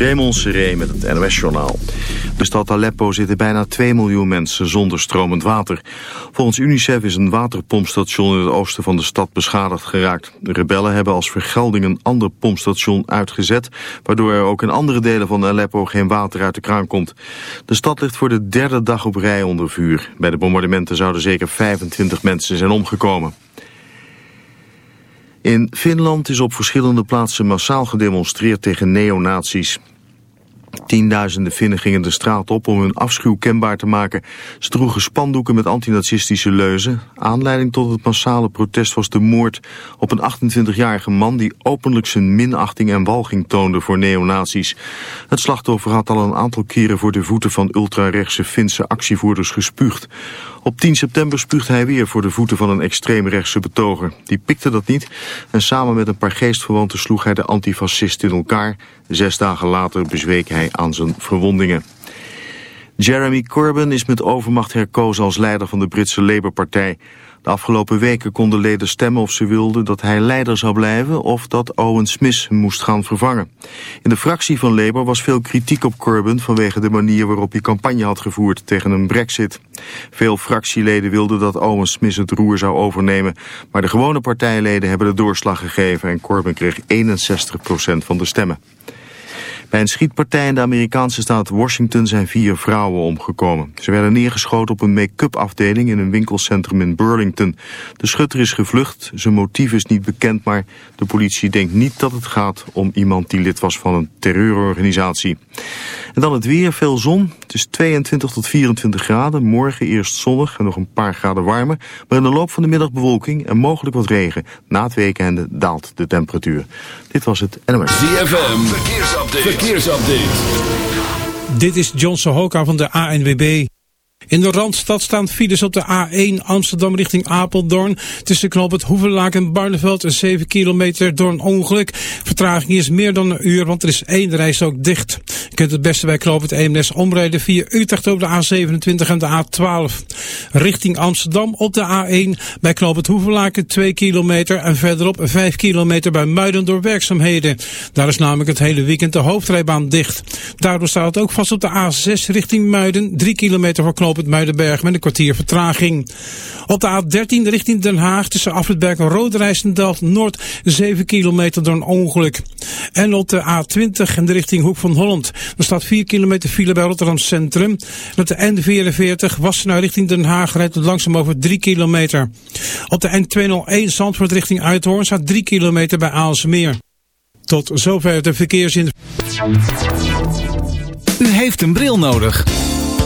Raymond Seré met het NOS-journaal. De stad Aleppo zitten bijna 2 miljoen mensen zonder stromend water. Volgens UNICEF is een waterpompstation in het oosten van de stad beschadigd geraakt. De rebellen hebben als vergelding een ander pompstation uitgezet... waardoor er ook in andere delen van Aleppo geen water uit de kraan komt. De stad ligt voor de derde dag op rij onder vuur. Bij de bombardementen zouden zeker 25 mensen zijn omgekomen. In Finland is op verschillende plaatsen massaal gedemonstreerd tegen neonazies. Tienduizenden Finnen gingen de straat op om hun afschuw kenbaar te maken. Ze droegen spandoeken met antinazistische leuzen. Aanleiding tot het massale protest was de moord op een 28-jarige man... die openlijk zijn minachting en walging toonde voor neonazies. Het slachtoffer had al een aantal keren voor de voeten van ultrarechtse Finse actievoerders gespuugd. Op 10 september spuugde hij weer voor de voeten van een extreemrechtse betoger. Die pikte dat niet en samen met een paar geestverwanten sloeg hij de antifascist in elkaar. Zes dagen later bezweek hij aan zijn verwondingen. Jeremy Corbyn is met overmacht herkozen als leider van de Britse Labour-partij. De afgelopen weken konden leden stemmen of ze wilden dat hij leider zou blijven of dat Owen Smith moest gaan vervangen. In de fractie van Labour was veel kritiek op Corbyn vanwege de manier waarop hij campagne had gevoerd tegen een brexit. Veel fractieleden wilden dat Owen Smith het roer zou overnemen, maar de gewone partijleden hebben de doorslag gegeven en Corbyn kreeg 61% van de stemmen. Bij een schietpartij in de Amerikaanse staat Washington zijn vier vrouwen omgekomen. Ze werden neergeschoten op een make-up afdeling in een winkelcentrum in Burlington. De schutter is gevlucht, zijn motief is niet bekend, maar de politie denkt niet dat het gaat om iemand die lid was van een terreurorganisatie. En dan het weer, veel zon. Het is 22 tot 24 graden. Morgen eerst zonnig en nog een paar graden warmer. Maar in de loop van de middag bewolking en mogelijk wat regen. Na het weekende daalt de temperatuur. Dit was het NMS. ZFM, verkeersupdate. Dit is John Sohoka van de ANWB. In de Randstad staan files op de A1 Amsterdam richting Apeldoorn. Tussen knop het Hoevelaak en Barneveld 7 kilometer door een ongeluk. Vertraging is meer dan een uur, want er is één reis ook dicht. Je kunt het beste bij knop het Eemnes omrijden via Utrecht op de A27 en de A12. Richting Amsterdam op de A1 bij knop het Hoevelaken 2 kilometer en verderop 5 kilometer bij Muiden door werkzaamheden. Daar is namelijk het hele weekend de hoofdrijbaan dicht. Daardoor staat het ook vast op de A6 richting Muiden 3 kilometer voor knop het Muidenberg met een kwartier vertraging. Op de A13 richting Den Haag tussen Afritberg en Roodrijsendalt Noord 7 kilometer door een ongeluk. En op de A20 in de richting Hoek van Holland. Er staat 4 kilometer file bij Rotterdam Centrum. En op de N44 Wassenaar richting Den Haag rijdt het langzaam over 3 kilometer. Op de N201 Zandvoort richting Uithoorn staat 3 kilometer bij Aalsmeer. Tot zover de verkeersin. U heeft een bril nodig.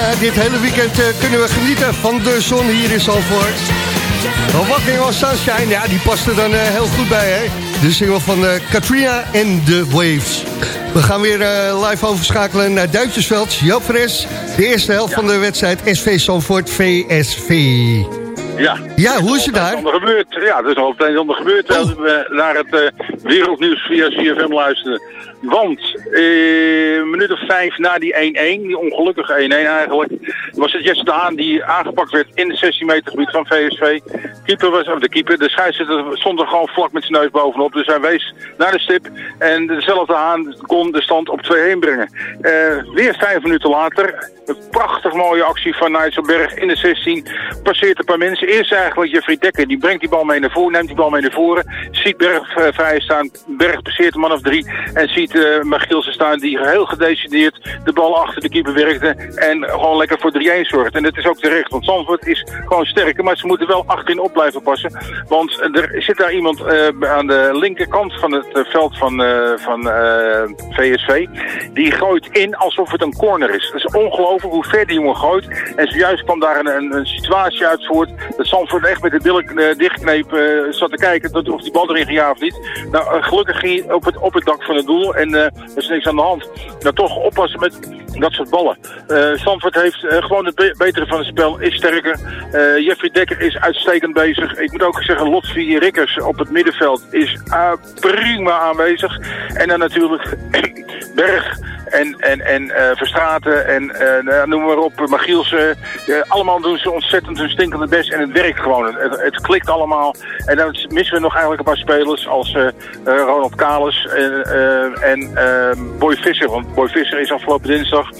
Ja, dit hele weekend uh, kunnen we genieten van de zon hier in Zandvoort. Walking on Sunshine, ja, die past er dan uh, heel goed bij, hè? De single van uh, Katrina en The Waves. We gaan weer live overschakelen naar Duitsersveld. Joop Fres, de eerste helft ja. van de wedstrijd SV Zandvoort VSV. Ja. Ja, hoe is het daar? Gebeurd. Ja, er is al het een ander gebeurd. Oh. Als we naar het wereldnieuws via CFM luisteren. Want eh, een minuut of vijf na die 1-1, die ongelukkige 1-1 eigenlijk, was het Jesse Haan die aangepakt werd in het 16 meter gebied van VSV. Keeper was, de keeper, de scheidsrechter stond er gewoon vlak met zijn neus bovenop. Dus hij wees naar de stip en dezelfde Haan kon de stand op 2-1 brengen. Uh, weer vijf minuten later, een prachtig mooie actie van Nijsselberg in de 16. Passeert een paar mensen. Eerst eigenlijk Jeffrey Dekker, die brengt die bal mee naar voren, neemt die bal mee naar voren. Ziet Berg uh, vrij staan, Berg passeert een man of drie en ziet uh, Magielsen staan die heel gedecideerd de bal achter de keeper werkte en gewoon lekker voor 3-1 zorgt. En dat is ook terecht, want Zandvoort is gewoon sterker, maar ze moeten wel achterin op blijven passen. Want er zit daar iemand uh, aan de linkerkant van het uh, veld van, van VSV. Die gooit in alsof het een corner is. Het is ongelooflijk hoe ver die jongen gooit. En zojuist kwam daar een, een, situatie uit voort dat Zandvoort echt met de billen dichtkneep zat te kijken of die bal erin ging ja of niet. Nou, gelukkig ging hij op het, op het dak van het doel en er is niks aan de hand. Nou, toch oppassen met dat soort ballen. Uh, heeft uh, gewoon het be betere van het spel, is sterker. Jeffrey Dekker is uitstekend bezig. Ik moet ook zeggen, Lotfi Rikkers op het middenveld is prima aanwezig. En dan natuurlijk Berg en, en, en uh, Verstraten en uh, noem maar op, Magielsen. Uh, allemaal doen ze ontzettend hun stinkende best en het werkt gewoon. Het, het, klikt allemaal. En dan missen we nog eigenlijk een paar spelers als Ronald Kalis en Boy Visser. Want Boy Visser is afgelopen dinsdag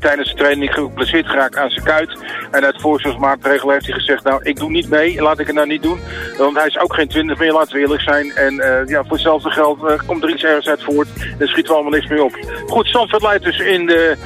tijdens de training geblesseerd geraakt aan zijn kuit. En uit voorzorgsmaatregelen heeft hij gezegd, nou ik doe niet mee, laat ik het nou niet doen. Want hij is ook geen twintig meer, laten we eerlijk zijn. En ja, voor hetzelfde geld komt er iets ergens uit voort. En schiet er allemaal niks meer op. Goed, Zandvoort leidt dus in de,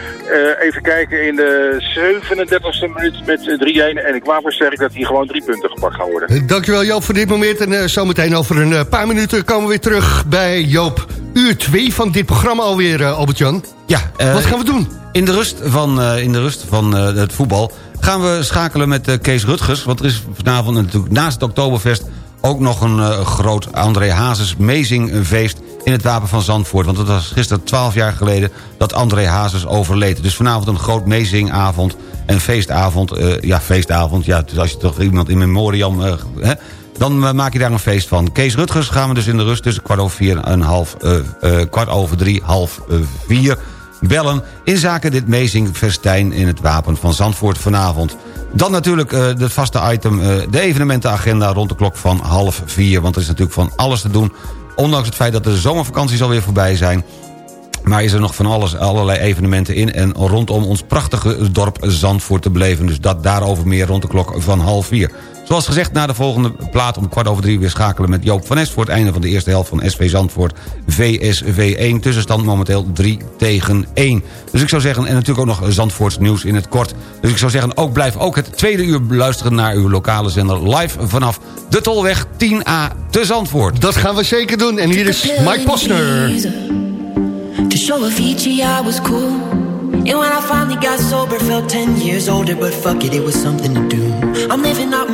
uh, even kijken, in de 37e minuut met 3-1. En ik sterk dat hier gewoon drie punten gepakt gaan worden. Dankjewel Joop voor dit moment. En uh, zometeen over een paar minuten komen we weer terug bij Joop. Uur 2 van dit programma alweer, uh, Albert-Jan. Ja. Wat gaan we doen? In de rust van, in de rust van het voetbal gaan we schakelen met Kees Rutgers. Want er is vanavond natuurlijk naast het Oktoberfest ook nog een uh, groot André Hazes feest in het Wapen van Zandvoort. Want het was gisteren 12 jaar geleden dat André Hazes overleed. Dus vanavond een groot meezingavond en feestavond. Uh, ja, feestavond. Ja, dus als je toch iemand in memoriam... Uh, hè, dan maak je daar een feest van. Kees Rutgers gaan we dus in de rust tussen kwart over vier en half... kwart over drie, half vier bellen... in zaken dit meezingfestijn in het Wapen van Zandvoort vanavond. Dan natuurlijk het vaste item, de evenementenagenda rond de klok van half vier. Want er is natuurlijk van alles te doen. Ondanks het feit dat de zomervakanties alweer voorbij zijn... Maar is er nog van alles, allerlei evenementen in en rondom ons prachtige dorp Zandvoort te beleven. Dus dat daarover meer rond de klok van half vier. Zoals gezegd, na de volgende plaat om kwart over drie... weer schakelen met Joop van Es voor het einde van de eerste helft van SV Zandvoort VSV 1. Tussenstand momenteel 3 tegen 1. Dus ik zou zeggen, en natuurlijk ook nog Zandvoorts nieuws in het kort. Dus ik zou zeggen, ook blijf ook het tweede uur luisteren... naar uw lokale zender live vanaf de Tolweg 10A te Zandvoort. Dat gaan we zeker doen. En hier is Mike Posner. To show Avicii I was cool And when I finally got sober Felt 10 years older But fuck it, it was something to do I'm living out.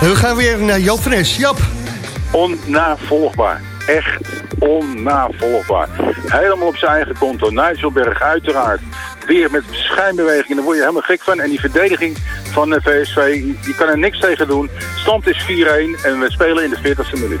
we gaan weer naar Joop Fres. Jap. Onnavolgbaar. Echt onnavolgbaar. Helemaal op zijn eigen konto. Nijsselberg uiteraard. Weer met schijnbewegingen. Daar word je helemaal gek van. En die verdediging van de VSV. Je kan er niks tegen doen. Stand is 4-1 en we spelen in de 40ste minuut.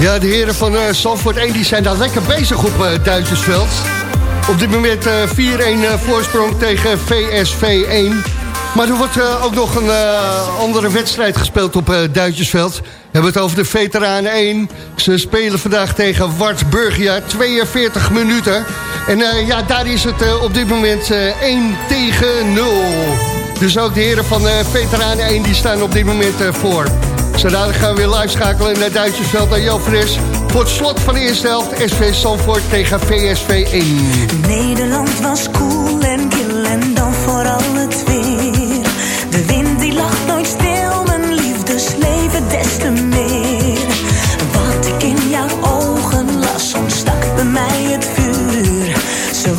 Ja, de heren van uh, Zandvoort 1 die zijn daar lekker bezig op uh, Duitsersveld. Op dit moment uh, 4-1 voorsprong tegen VSV 1. Maar er wordt ook nog een andere wedstrijd gespeeld op Duitsersveld. We hebben het over de Veteranen 1. Ze spelen vandaag tegen Wartburgia, 42 minuten. En ja, daar is het op dit moment 1 tegen 0. Dus ook de heren van Veteranen 1 die staan op dit moment voor. Zodat gaan we weer live schakelen naar Duitsersveld naar Jan Fris. Voor het slot van de eerste helft SV Sanford tegen VSV 1. Nederland was cool en kil en dan vooral het weer. De wind die lag nooit stil, mijn liefdesleven des te meer. Wat ik in jouw ogen las, ontstak bij mij het vuur. Ze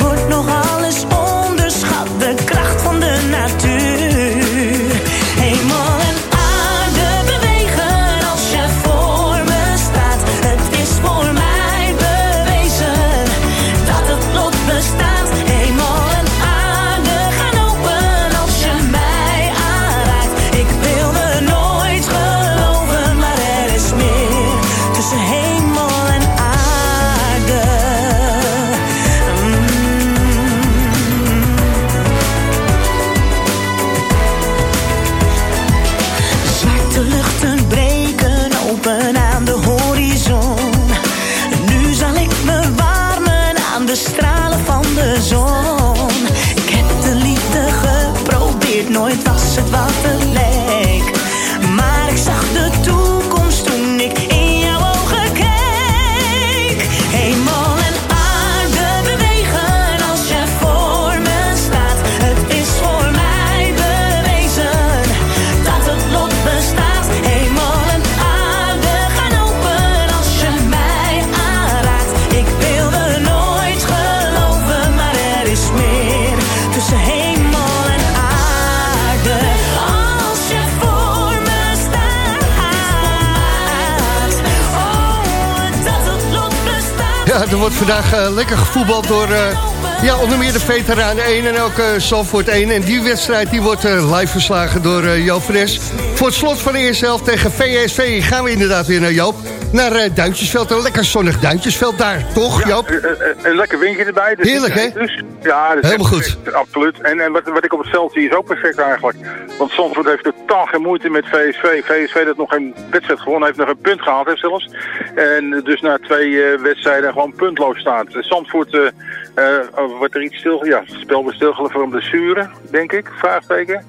vandaag eh, lekker gevoetbald door eh, ja, onder meer de Veteranen 1 en ook uh, Zandvoort 1. En die wedstrijd die wordt eh, live verslagen door Joop Fres. Voor het slot van de eerste helft tegen VSV gaan we inderdaad weer naar Joop. Naar uh, Duintjesveld, een lekker zonnig Duintjesveld daar, toch Joop? Ja, een, een- een lekker windje erbij. Dus Heerlijk, hè? Dus, ja, dat is Helemaal perfect, Absoluut. En, en wat, wat ik op het veld zie is ook perfect eigenlijk. Want Zandvoort heeft totaal geen moeite met VSV. VSV dat nog geen wedstrijd gewonnen heeft, nog een punt gehaald heeft zelfs. En dus na twee eh, wedstrijden gewoon puntloos staat. Zandvoort eh, eh, wordt er iets stil... Ja, het spel wordt stilgelegd voor een blessure, denk ik. Vraagteken.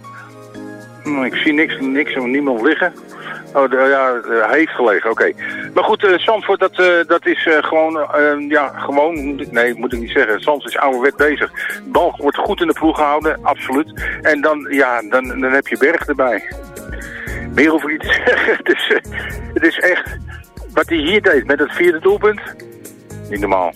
Hm, Ik zie niks, niks en niemand liggen. Oh, de, ja, heeft gelegen, oké. Maar goed, eh Zandvoort, dat, eh, dat is eh, gewoon, eh, ja, gewoon, nee, moet ik niet zeggen. Zandvoort is ouderwet bezig. De bal wordt goed in de ploeg gehouden, absoluut. En dan, ja, dan, dan heb je Berg erbij. Meer hoef ik niet te zeggen. Het is echt, wat hij hier deed met het vierde doelpunt, niet normaal.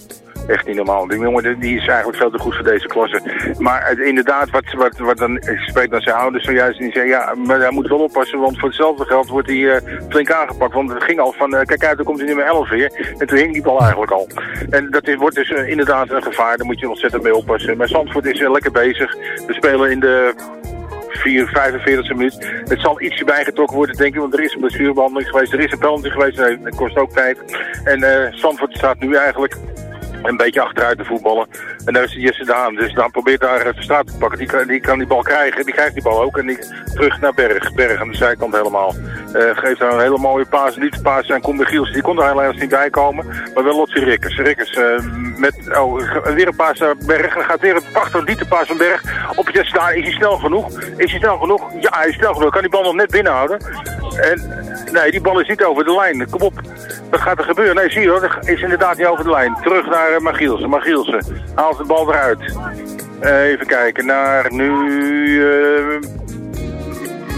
Echt niet normaal. Die jongen die is eigenlijk veel te goed voor deze klasse. Maar het, inderdaad, wat, wat, wat dan spreekt dan zijn ouders zojuist. En die zeggen, ja, maar hij moet wel oppassen. Want voor hetzelfde geld wordt hij uh, flink aangepakt. Want het ging al van, uh, kijk uit, dan komt hij nummer 11 weer. En toen hing die bal eigenlijk al. En dat wordt dus uh, inderdaad een gevaar. Daar moet je ontzettend mee oppassen. Maar Zandvoort is lekker bezig. We spelen in de 4, 45e minuut. Het zal ietsje bijgetrokken worden, denk ik, want er is een blessurebehandeling geweest. Er is een penalty geweest, nee, dat kost ook tijd. En uh, staat nu eigenlijk een beetje achteruit te voetballen. En daar is Jesse Daan. Dus dan probeert daar de straat te pakken. Die kan, die kan die bal krijgen. Die krijgt die bal ook. En die terug naar Berg. Berg aan de zijkant helemaal. Uh, geeft daar een hele mooie paas. Niet de paas aan Koen Giels. Die kon er helaas niet bij komen. Maar wel Lotsie Rikkers. Rikkers uh, met oh, weer een paas naar Berg. En gaat weer een prachtig diepe paas van Berg. Op Jesse Daan. Is hij snel genoeg? Is hij snel genoeg? Ja, hij is snel genoeg. Kan die bal nog net binnenhouden. En nee, die bal is niet over de lijn. Kom op. Wat gaat er gebeuren? Nee, zie je hoor. Is inderdaad niet over de lijn. Terug naar uh, Magielsen. Magielsen haalt de bal eruit. Uh, even kijken naar nu... Uh,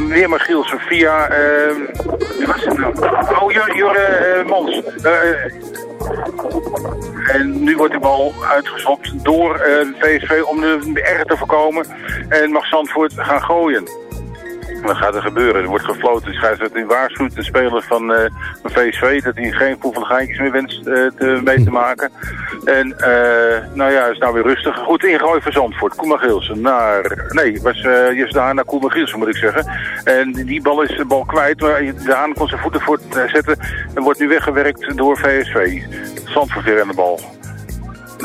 weer Magielsen via... wie was het nou? Oh, Jure Mans. en nu wordt de bal uitgeschopt door VSV om de erger te voorkomen. En mag Zandvoort gaan gooien. Wat gaat er gebeuren? Er wordt gefloten. De scheidsrechter waarschuwt de speler van, uh, van VSV dat hij geen geintjes meer wenst uh, te, mee te maken. En uh, nou ja, is nou weer rustig. Goed ingooien voor Zandvoort. Koeman Gilsen naar... Nee, was uh, daar naar Koeman Gilsen moet ik zeggen. En die bal is de bal kwijt. Maar de Haan kon zijn voeten voor zetten. En wordt nu weggewerkt door VSV. Zandvoort weer aan de bal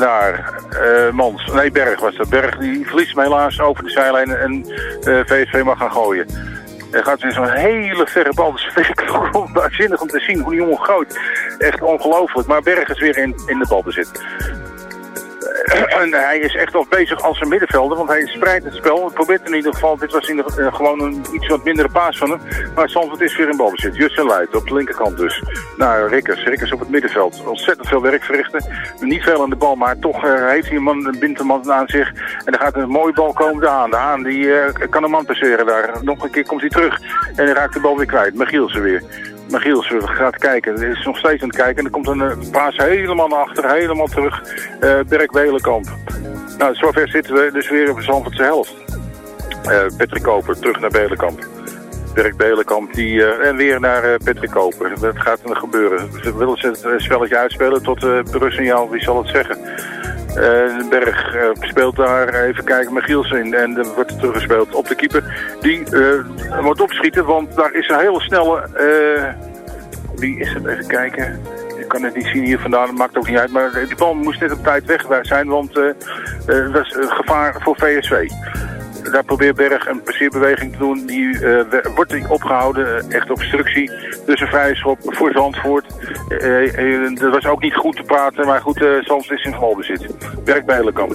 naar uh, Mans. Nee, Berg was dat. Berg die verliest hem helaas over de zijlijn en uh, VSV mag gaan gooien. Er gaat weer zo'n hele verre bal. Dus vind ik waanzinnig om te zien hoe die jongen groot. Echt ongelooflijk. Maar Berg is weer in, in de balbezit. En hij is echt al bezig als een middenvelder, want hij spreidt het spel. Het probeert in ieder geval, dit was in de, uh, gewoon een iets wat mindere paas van hem. Maar Zandvoort is weer in balbezit. Justin Luit op de linkerkant dus. Naar Rikkers. Rikkers op het middenveld. Ontzettend veel werk verrichten. Niet veel aan de bal, maar toch uh, heeft hij een man, een aan zich. En er gaat een mooie bal komen de Haan. De Haan die uh, kan een man passeren daar. Nog een keer komt hij terug. En hij raakt de bal weer kwijt. Magielsen weer. Magiels gaat kijken. Er is nog steeds aan het kijken. En er komt een paas helemaal naar achter, helemaal terug. Uh, Berk Belenkamp. Nou, zover zitten we dus weer op de Zandvoortse helft. Uh, Patrick Koper, terug naar Belenkamp. Dirk Belenkamp, die, uh, en weer naar uh, Patrick Koper. Dat gaat er gebeuren. Ze willen ze het spelletje uitspelen tot uh, Brussignaal, wie zal het zeggen. Uh, Berg speelt daar, even kijken, Michiels in. En er wordt teruggespeeld op de keeper. Die moet opschieten, want daar is een hele snelle... wie is het? Even kijken. Ik kan het niet zien hier vandaan, dat maakt ook niet uit. Maar die bal moest net op tijd weg zijn, want dat is een gevaar voor VSV daar probeert Berg een passeerbeweging te doen. Die uh, wordt opgehouden, echt obstructie. Dus een vrije schop voor Zandvoort. Uh, dat was ook niet goed te praten, maar goed, Zandvoort is in balbezit. Werk bij Hellekamp.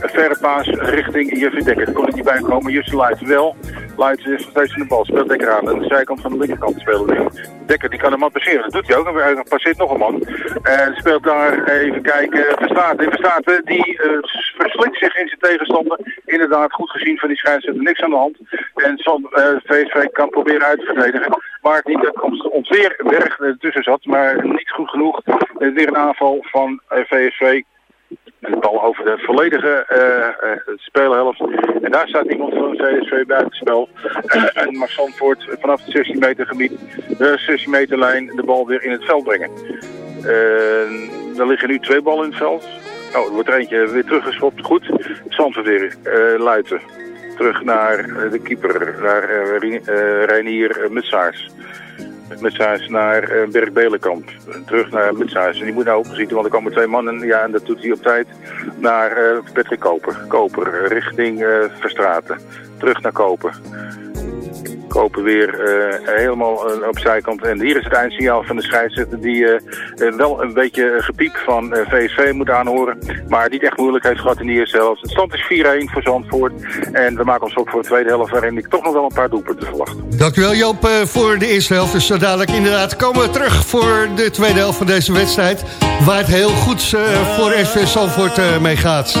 Verre paas richting Jeffrey Dekker. Daar kon ik niet bij komen. Justin wel. Luit is nog steeds in de bal. Speelt Dekker aan. Aan de zijkant van de linkerkant spelen. Dekker die kan een man passeren. Dat doet hij ook. Er passeert nog een man. En speelt daar, even kijken, Verstaat. Verstaat die verslikt zich in zijn tegenstander. Inderdaad, goed gezien van die scheidsrechter. Niks aan de hand. En VSV kan proberen uit te verdedigen. Maar niet dat ons weer Berg tussen zat. Maar niet goed genoeg. weer een aanval van VSV. En bal over de volledige uh, uh, speelhelft. En daar staat iemand van CSV buitenspel. Uh, en mag Zandvoort vanaf het 16 meter gebied, de 16 meter lijn, de bal weer in het veld brengen. er liggen nu twee ballen in het veld. Oh, er wordt er eentje weer teruggeschopt. Goed. Zandvoort weer, Luiten. Terug naar de keeper, naar Reinier Mutsaars. Mutsaars naar uh, Berg Belenkamp. Terug naar Mutsaars. En die moet nou opgezien, want er komen twee mannen. Ja, en dat doet hij op tijd. Naar uh, Patrick Koper. Koper, richting uh, Verstraten. Terug naar Koper. Kopen weer uh, helemaal uh, op zijkant. En hier is het eindsignaal van de scheidsrechter die uh, wel een beetje gepiep van VSV moet aanhoren. Maar niet echt moeilijk heeft gehad in de eerste. Het stand is 4-1 voor Zandvoort. En we maken ons op voor de tweede helft waarin ik toch nog wel een paar doelpunten verwacht. Dankjewel Joop voor de eerste helft. Dus zo dadelijk inderdaad komen we terug voor de tweede helft van deze wedstrijd. Waar het heel goed voor SV Zandvoort mee gaat.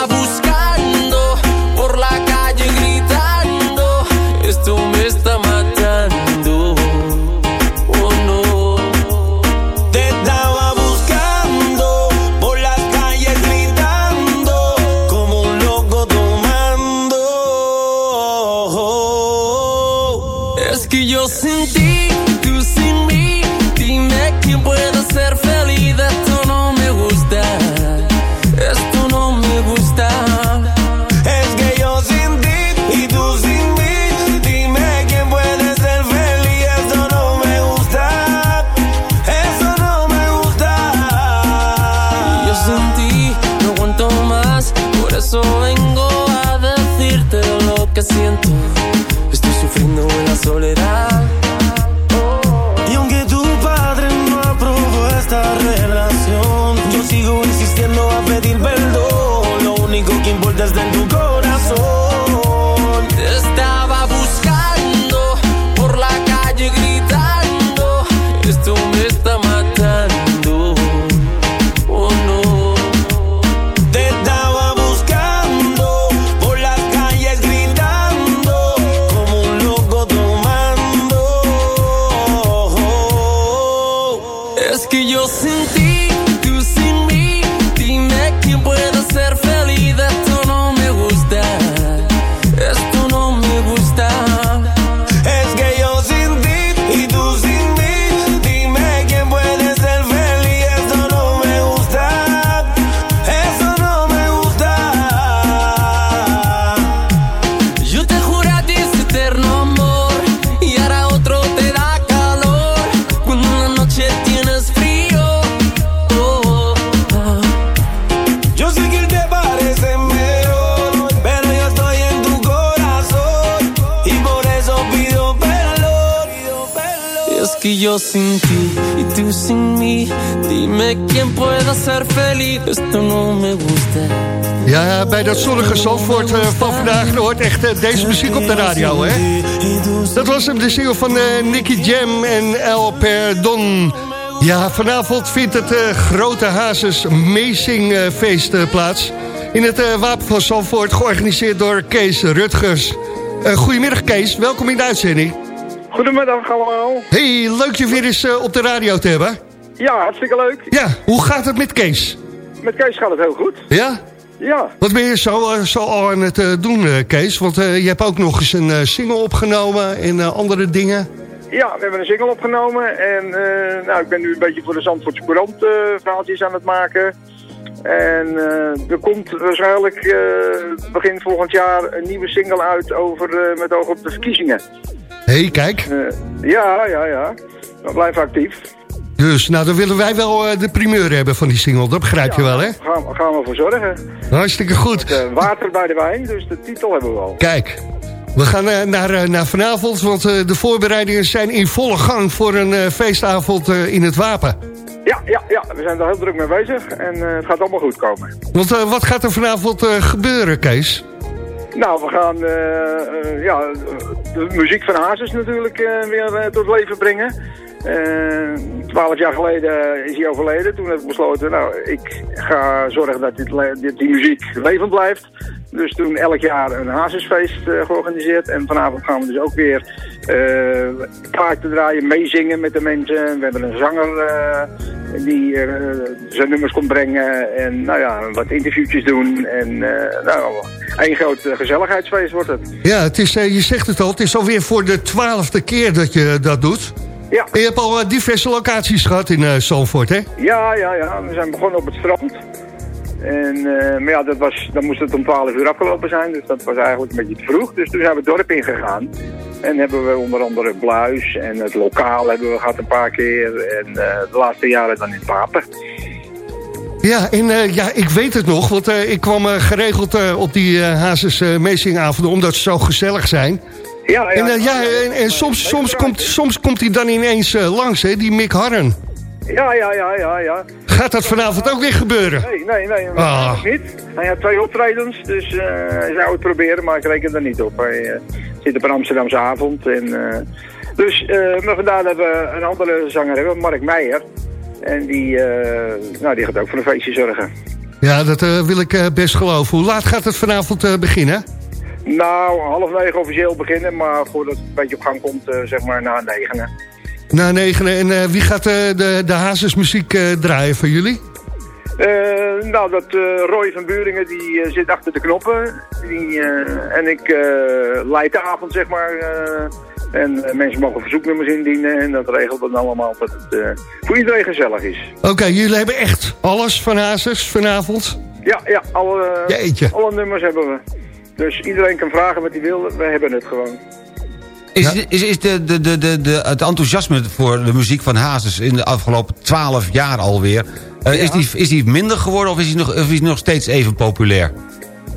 be dime quién puede ser feliz. Esto no me gusta. Ja, bij dat zonnige Zandvoort eh, van vandaag hoort echt eh, deze muziek op de radio, hè? Dat was hem, de single van eh, Nicky Jam en El Perdon. Ja, vanavond vindt het eh, Grote Hazes eh, feest eh, plaats. In het eh, Wapen van Zandvoort, georganiseerd door Kees Rutgers. Eh, goedemiddag Kees, welkom in de uitzending. Goedemiddag allemaal. Hey, leuk je weer eens op de radio te hebben. Ja, hartstikke leuk. Ja, hoe gaat het met Kees? Met Kees gaat het heel goed. Ja? Ja. Wat ben je zo, eh, zo al aan het eh, doen, eh, Kees? Want je hebt ook nog eens een single opgenomen en andere dingen. Ja, we hebben een single opgenomen en nou, ik ben nu een beetje voor de Zandvoortse Courant eh, verhaaltjes aan het maken. En er komt waarschijnlijk begin volgend jaar een nieuwe single uit over, met oog op de verkiezingen. Hé, hey, kijk. Ja, ja, ja. Blijven actief. Dus, nou, dan willen wij wel eh, de primeur hebben van die single. Dat begrijp je wel, hè? Daar gaan, gaan we voor zorgen. Hartstikke goed. Eh, water bij de wijn, dus de titel hebben we al. Kijk, we gaan eh, naar, naar vanavond, want de voorbereidingen zijn in volle gang voor een feestavond in het Wapen. Ja, ja, ja, we zijn er heel druk mee bezig en het gaat allemaal goed komen. Want wat gaat er vanavond gebeuren, Kees? Nou, we gaan ja, de muziek van Hazes natuurlijk weer tot leven brengen. Eh, Twaalf jaar geleden is hij overleden. Toen heb ik besloten, nou, ik ga zorgen dat dit, die muziek levend blijft. Dus toen elk jaar een Hazesfeest eh, georganiseerd. En vanavond gaan we dus ook weer eh kaarten draaien, meezingen met de mensen. We hebben een zanger die zijn nummers komt brengen. En nou ja, wat interviewtjes doen. En nou, één groot gezelligheidsfeest wordt het. Ja, het is, je zegt het al, het is alweer voor de twaalfde keer dat je dat doet. Ja. En je hebt al eh, diverse locaties gehad in eh Zandvoort, hè? Ja, ja, ja. We zijn begonnen op het strand. En, eh, maar ja, dat was, dan moest het om 12 uur afgelopen zijn. Dus dat was eigenlijk een beetje te vroeg. Dus toen zijn we het dorp ingegaan. En hebben we onder andere Bluis en het lokaal hebben we gehad een paar keer. En de laatste jaren dan in het Wapen. Ja, en ja, ik weet het nog, want ik kwam geregeld op die Hazes meezingavonden, omdat ze zo gezellig zijn. Ja, ja. en eh, ja, en, en soms, soms, komt, soms komt hij dan ineens eh, langs, hè, die Mick Harren. Ja, ja, ja, ja, ja. Gaat dat vanavond ook weer gebeuren? Nee, nee, nee. Ah. Niet. Hij had twee optredens, dus eh, hij zou het proberen, maar ik reken er niet op. Hij eh, zit op een Amsterdamse avond. En, dus, maar vandaar dat we een andere zanger hebben, Mark Meijer. En die, nou, die gaat ook voor een feestje zorgen. Ja, dat wil ik best geloven. Hoe laat gaat het vanavond beginnen? Nou, half negen officieel beginnen, maar voordat het een beetje op gang komt, eh, zeg maar na negen. Na negen. En eh, wie gaat eh, de, de Hazesmuziek draaien voor jullie? Nou, dat Roy van Buringen, die zit achter de knoppen. Die, en ik leid de avond, zeg maar. en mensen mogen verzoeknummers indienen. En dat regelt dan allemaal dat het voor iedereen gezellig is. Oké, jullie hebben echt alles van Hazes vanavond? Ja, ja alle, Jeetje. alle nummers hebben we. Dus iedereen kan vragen wat hij wil. We hebben het gewoon. Is, is, is de, de, de, de, de, het enthousiasme voor de muziek van Hazes in de afgelopen twaalf jaar alweer... eh, is, die, is die minder geworden of is die nog, of is die nog steeds even populair?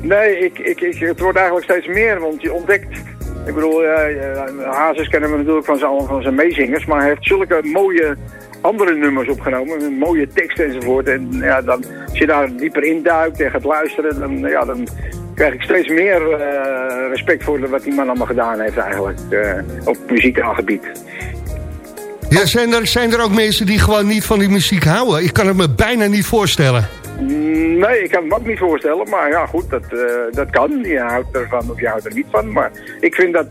Nee, ik, ik, ik, het wordt eigenlijk steeds meer, want je ontdekt... Ik bedoel, eh, Hazes kennen we natuurlijk van zijn, van zijn meezingers, maar hij heeft zulke mooie andere nummers opgenomen, met mooie teksten enzovoort. En ja, dan, als je daar dieper in duikt en gaat luisteren, dan, ja, dan krijg ik steeds meer eh, respect voor wat die man allemaal gedaan heeft eigenlijk, eh, op muzikaal-gebied. Ja, zijn er, zijn er ook mensen die gewoon niet van die muziek houden? Ik kan het me bijna niet voorstellen. Mm, Nee, ik kan het me ook niet voorstellen, maar ja goed, dat, eh, dat kan. Je houdt ervan of je houdt er niet van. Maar ik vind dat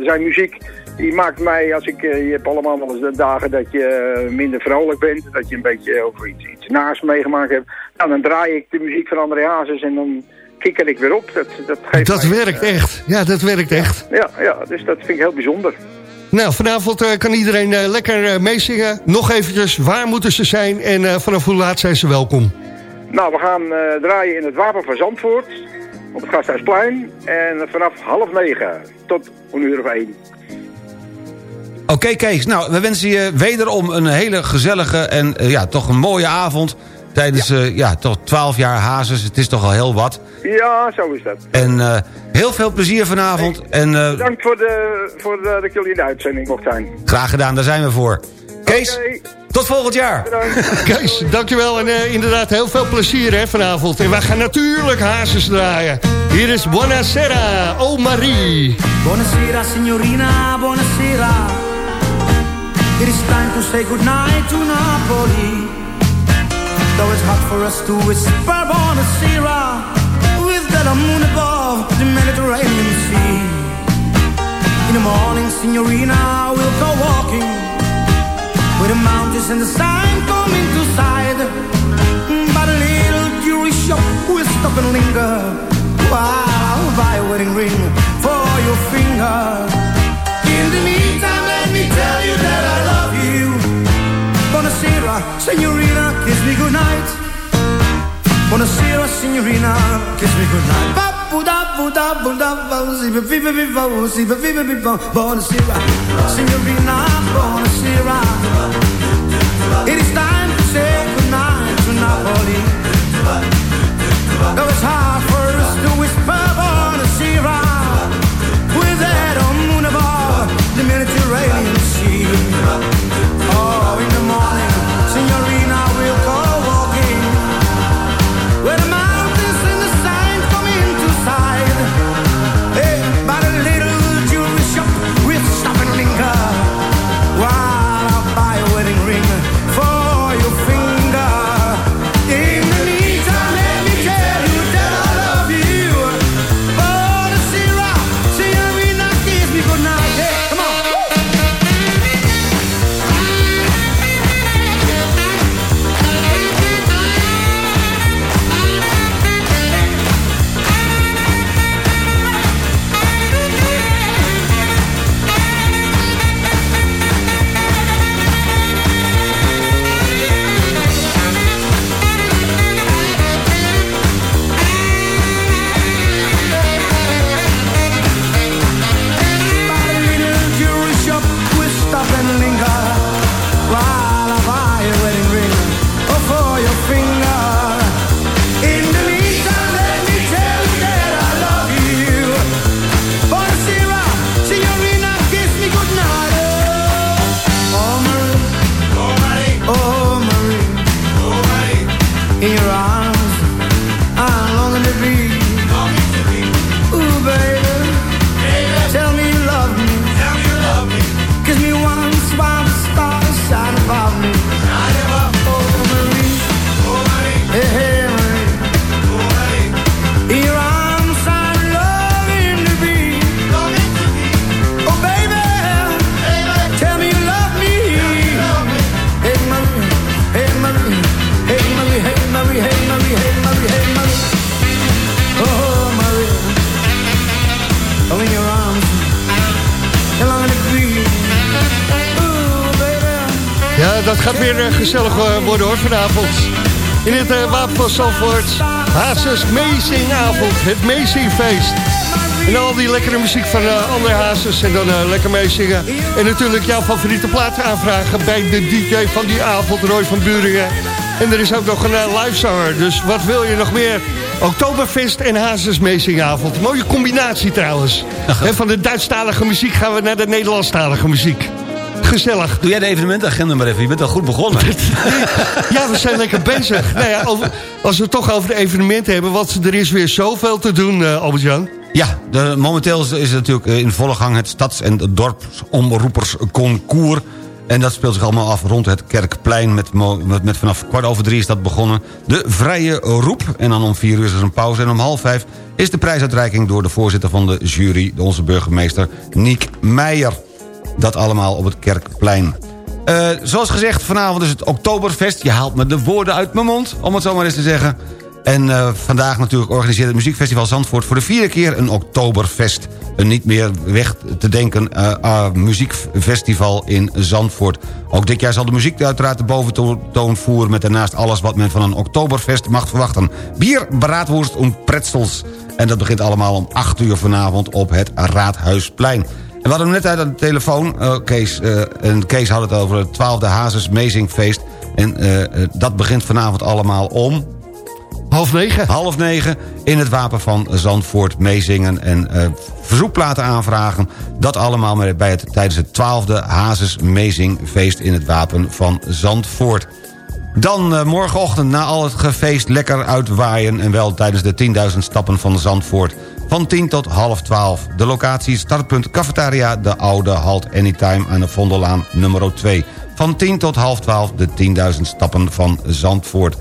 zijn muziek, die maakt mij, als ik, je hebt allemaal wel eens de dagen dat je minder vrolijk bent, dat je een beetje over iets, iets naars meegemaakt hebt. Nou, dan draai ik de muziek van André Hazes en dan kikker ik weer op. Dat, dat, geeft Dat mij, werkt eh, echt. Ja, dat werkt echt. Ja, ja, dus dat vind ik heel bijzonder. Nou, vanavond eh, kan iedereen eh, lekker meezingen. Nog eventjes, waar moeten ze zijn en eh, vanaf hoe laat zijn ze welkom? Nou, we gaan eh, draaien in het Wapen van Zandvoort, op het Gasthuisplein. En vanaf half negen tot een uur of één. Oké Kees, nou we wensen je wederom een hele gezellige en ja, toch een mooie avond... tijdens ja. ja, toch 12 jaar Hazes, het is toch al heel wat. Ja, zo is dat. En eh, heel veel plezier vanavond. En, eh, Bedankt voor, de, voor de, dat ik jullie in de uitzending mocht zijn. Graag gedaan, daar zijn we voor. Kees, tot volgend jaar. Kees, dankjewel en eh, inderdaad heel veel plezier hè, vanavond. En wij gaan natuurlijk hazes draaien. Hier is Buonasera, oh Marie. Buonasera signorina, buonasera. It is time to say goodnight to Napoli. Though it's hard for us to whisper buonasera. With the moon above the Mediterranean Sea. In the morning, signorina, we'll go walking. Where the mountains and the sun come into sight. By the little jewelry shop, we'll stop and linger. While I'll buy a wedding ring for your finger. Buonasera, signorina, kiss me goodnight. Buonasera, signorina, kiss me goodnight. Buonasera, signorina, buonasera. It is time to say goodnight to Napoli. Though it's hard gezellig eh, worden hoor vanavond. In het uh, Wapen van Zandvoort. Hazes Meezingavond. Het Meezingfeest. En al die lekkere muziek van uh, André Hazes. En dan uh, lekker meezingen. En natuurlijk jouw favoriete platen aanvragen bij de DJ van die avond, Roy van Buringen. En er is ook nog een uh, livezanger. Dus wat wil je nog meer? Oktoberfest en Hazes Meezingavond. Mooie combinatie trouwens. En van de Duitsstalige muziek gaan we naar de Nederlandstalige muziek. Gezellig. Doe jij de evenementagenda maar even. Je bent al goed begonnen. ja, we zijn lekker bezig. Nou ja, over, als we het toch over de evenementen hebben... want er is weer zoveel te doen, uh, Albert-Jan. Ja, de, momenteel is, is natuurlijk in volle gang het stads- en dorpsomroepersconcours. En dat speelt zich allemaal af rond het Kerkplein. Met, met, met, vanaf kwart over drie is dat begonnen. De vrije roep. En dan om vier uur is er een pauze. En om half vijf is de prijsuitreiking door de voorzitter van de jury... onze burgemeester Niek Meijer. Dat allemaal op het Kerkplein. Uh, zoals gezegd, vanavond is het Oktoberfest. Je haalt me de woorden uit mijn mond, om het zo maar eens te zeggen. En uh, vandaag natuurlijk organiseert het Muziekfestival Zandvoort... voor de vierde keer een Oktoberfest. Een niet meer weg te denken uh, muziekfestival in Zandvoort. Ook dit jaar zal de muziek uiteraard de boventoon voeren... met daarnaast alles wat men van een Oktoberfest mag verwachten. Bier, braadworst en pretzels. En dat begint allemaal om 8 uur vanavond op het Raadhuisplein. We hadden hem net uit aan de telefoon, uh, Kees, uh, en Kees had het over het 12e Hazes Mezingfeest. En uh, dat begint vanavond allemaal om... Half negen. Half negen in het Wapen van Zandvoort meezingen en verzoekplaten aanvragen. Dat allemaal bij het, tijdens het 12e Hazes Mezingfeest in het Wapen van Zandvoort. Dan morgenochtend na al het gefeest lekker uitwaaien... en wel tijdens de 10.000 stappen van Zandvoort van 10 tot half 12. De locatie startpunt Cafetaria, de oude halt Anytime aan de Vondellaan nummer 2. Van 10 tot half 12 de 10.000 stappen van Zandvoort.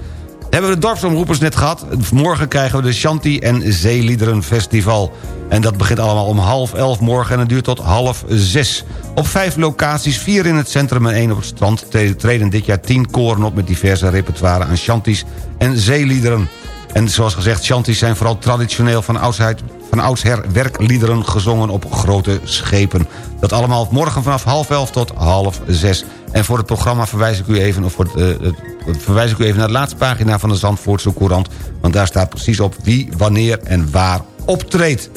Hebben we de dorpsomroepers net gehad. Morgen krijgen we de Shanti en Zeeliederen Festival. En dat begint allemaal om half elf morgen en het duurt tot half zes. Op vijf locaties, vier in het centrum en één op het strand... treden dit jaar tien koren op met diverse repertoire aan Shanties en Zeeliederen. En zoals gezegd, shanties zijn vooral traditioneel van oudsher, van oudsher werkliederen gezongen op grote schepen. Dat allemaal morgen vanaf half elf tot half zes. En voor het programma verwijs ik u even, of voor het, uh, verwijs ik u even naar de laatste pagina van de Zandvoortse Courant. Want daar staat precies op wie, wanneer en waar optreedt.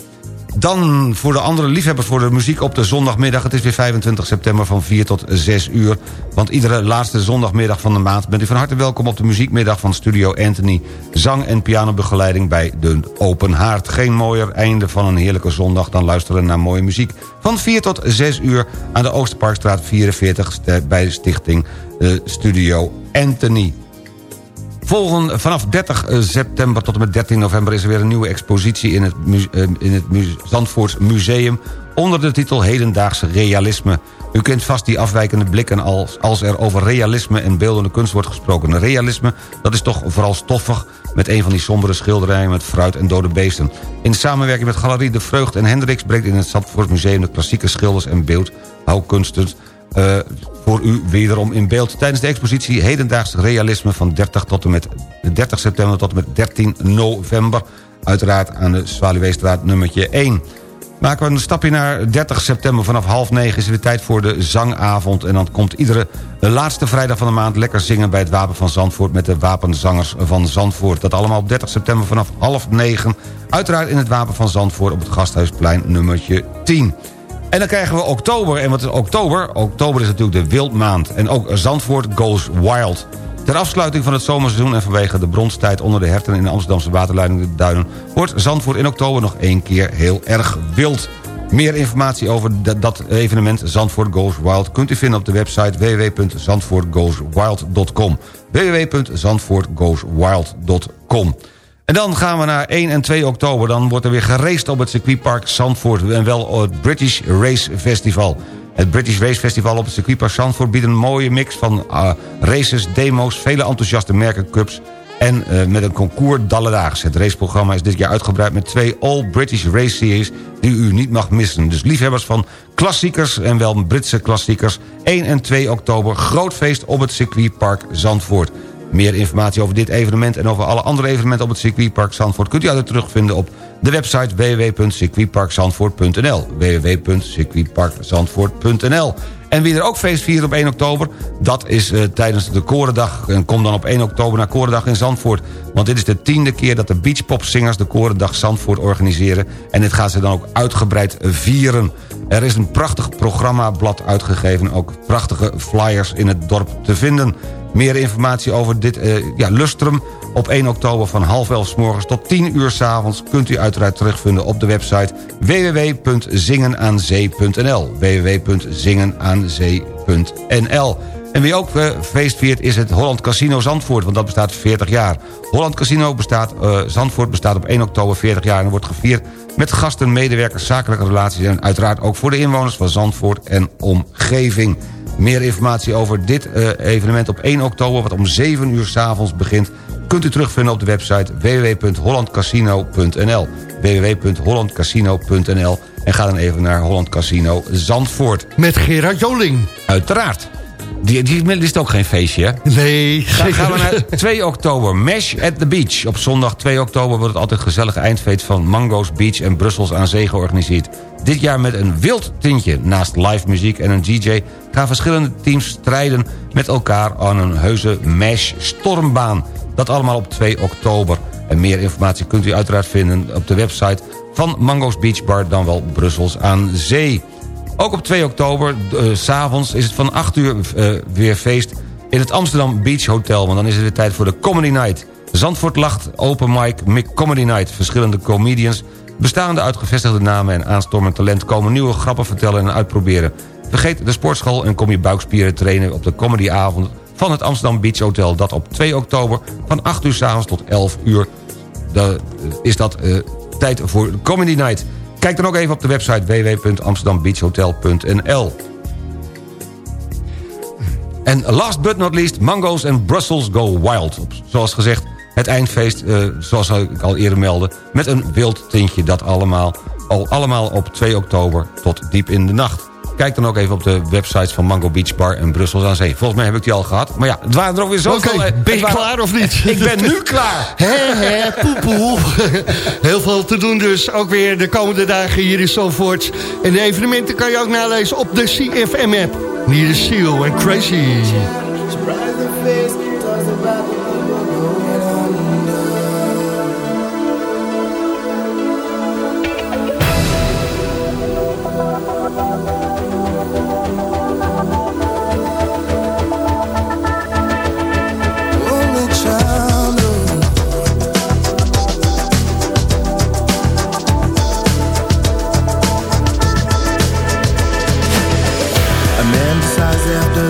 Dan voor de andere liefhebbers voor de muziek op de zondagmiddag. Het is weer 25 september van 4 tot 6 uur. Want iedere laatste zondagmiddag van de maand... bent u van harte welkom op de muziekmiddag van Studio Anthony. Zang- en pianobegeleiding bij de Open Haard. Geen mooier einde van een heerlijke zondag dan luisteren naar mooie muziek. Van 4 tot 6 uur aan de Oosterparkstraat 44... bij de stichting uh, Studio Anthony. Volgen vanaf 30 september tot en met 13 november... is er weer een nieuwe expositie in het, in het Zandvoorts Museum... onder de titel Hedendaagse Realisme. U kent vast die afwijkende blikken als, als er over realisme en beeldende kunst wordt gesproken. Realisme, dat is toch vooral stoffig... met een van die sombere schilderijen met fruit en dode beesten. In samenwerking met Galerie De Vreugd en Hendricks... brengt in het Zandvoort Museum de klassieke schilders en beeldhouwkunsten uh, voor u wederom in beeld... tijdens de expositie Hedendaags Realisme van 30, tot en met 30 september tot en met 13 november. Uiteraard aan de Zwaluweestraat nummertje 1. Maken we een stapje naar 30 september vanaf half negen... is het tijd voor de zangavond. En dan komt iedere laatste vrijdag van de maand... lekker zingen bij het Wapen van Zandvoort... met de wapenzangers van Zandvoort. Dat allemaal op 30 september vanaf half negen. Uiteraard in het Wapen van Zandvoort op het Gasthuisplein nummertje 10. En dan krijgen we oktober. En wat is oktober? Oktober is natuurlijk de wildmaand. En ook Zandvoort goes wild. Ter afsluiting van het zomerseizoen en vanwege de bronstijd onder de herten in de Amsterdamse waterleidingduinen... wordt Zandvoort in oktober nog één keer heel erg wild. Meer informatie over dat evenement Zandvoort Goes Wild... kunt u vinden op de website www.zandvoortgoeswild.com www.zandvoortgoeswild.com en dan gaan we naar 1 en 2 oktober. Dan wordt er weer geraced op het circuitpark Zandvoort. En wel het British Race Festival. Het British Race Festival op het circuitpark Zandvoort... biedt een mooie mix van uh, races, demo's, vele enthousiaste merkencups... en uh, met een concours dalledaags. Het raceprogramma is dit jaar uitgebreid met twee All-British Race Series... die u niet mag missen. Dus liefhebbers van klassiekers en wel Britse klassiekers... 1 en 2 oktober, groot feest op het circuitpark Zandvoort. Meer informatie over dit evenement en over alle andere evenementen op het circuitpark Zandvoort... kunt u uit terugvinden op De website www.circuitparkzandvoort.nl www.circuitparkzandvoort.nl en wie er ook feest viert op 1 oktober... dat is uh, tijdens de Korendag. En kom dan op 1 oktober naar Korendag in Zandvoort. Want dit is de tiende keer dat de beachpopzingers... de Korendag Zandvoort organiseren. En dit gaan ze dan ook uitgebreid vieren. Er is een prachtig programmablad uitgegeven. Ook prachtige flyers in het dorp te vinden. Meer informatie over dit uh, ja, lustrum op 1 oktober van half elf s morgens tot 10 uur s avonds... kunt u uiteraard terugvinden op de website www.zingenaanzee.nl www.zingenaanzee.nl en wie ook uh, feest viert is het Holland Casino Zandvoort... want dat bestaat 40 jaar. Holland Casino bestaat, uh, Zandvoort bestaat op 1 oktober 40 jaar... en wordt gevierd met gasten, medewerkers, zakelijke relaties... en uiteraard ook voor de inwoners van Zandvoort en omgeving. Meer informatie over dit uh, evenement op 1 oktober... wat om 7 uur s'avonds begint kunt u terugvinden op de website www.hollandcasino.nl www.hollandcasino.nl en ga dan even naar Holland Casino Zandvoort. Met Gerard Joling. Uiteraard. Die, die is ook geen feestje, hè? Nee. Dan gaan we naar 2 oktober. Mesh at the Beach. Op zondag 2 oktober wordt het altijd gezellige eindfeest... van Mango's Beach en Brussels aan Zee georganiseerd. Dit jaar met een wild tintje. Naast live muziek en een DJ gaan verschillende teams strijden... met elkaar aan een heuse Mesh stormbaan. Dat allemaal op 2 oktober. En meer informatie kunt u uiteraard vinden op de website van Mango's Beach Bar... dan wel Brussels aan Zee. Ook op 2 oktober, uh, s'avonds, is het van 8 uur uh, weer feest... in het Amsterdam Beach Hotel, want dan is het weer tijd voor de Comedy Night. Zandvoort lacht, open mic, Comedy Night. Verschillende comedians, bestaande uit gevestigde namen... en aanstormend talent komen nieuwe grappen vertellen en uitproberen. Vergeet de sportschool en kom je buikspieren trainen... op de comedyavond van het Amsterdam Beach Hotel... dat op 2 oktober van 8 uur s'avonds tot 11 uur... De, is dat uh, tijd voor Comedy Night... Kijk dan ook even op de website www.amsterdambeachhotel.nl. En last but not least, Mango's and Brussels Go Wild. Zoals gezegd, het eindfeest, uh, zoals ik al eerder meldde... met een wild tintje, dat allemaal, al allemaal op 2 oktober tot diep in de nacht. Kijk dan ook even op de websites van Mango Beach Bar en Brussels aan Zee. Volgens mij heb ik die al gehad. Maar ja, het waren er ook weer zoveel. Okay, ben je klaar of niet? ik ben nu klaar. Hé, hé, poepoe. Heel veel te doen dus. Ook weer de komende dagen hier in Zandvoort. En de evenementen kan je ook nalezen op de CFM-app. Hier is Seal en Crazy.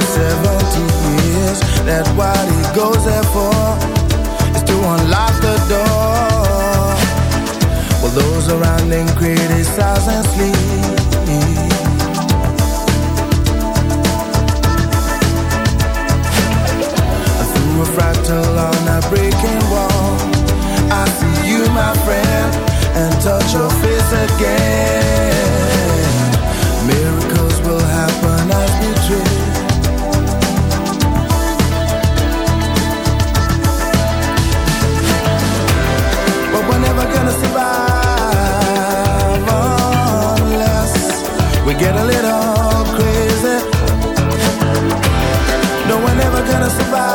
70 years. That's what he goes there for, is to unlock the door. Those around him criticize and sleep. Through a fractal on a breaking wall, I see you, my friend, and touch your face again. Miracles will happen as we dream. We're never gonna survive unless we get a little crazy. No, we're never gonna survive.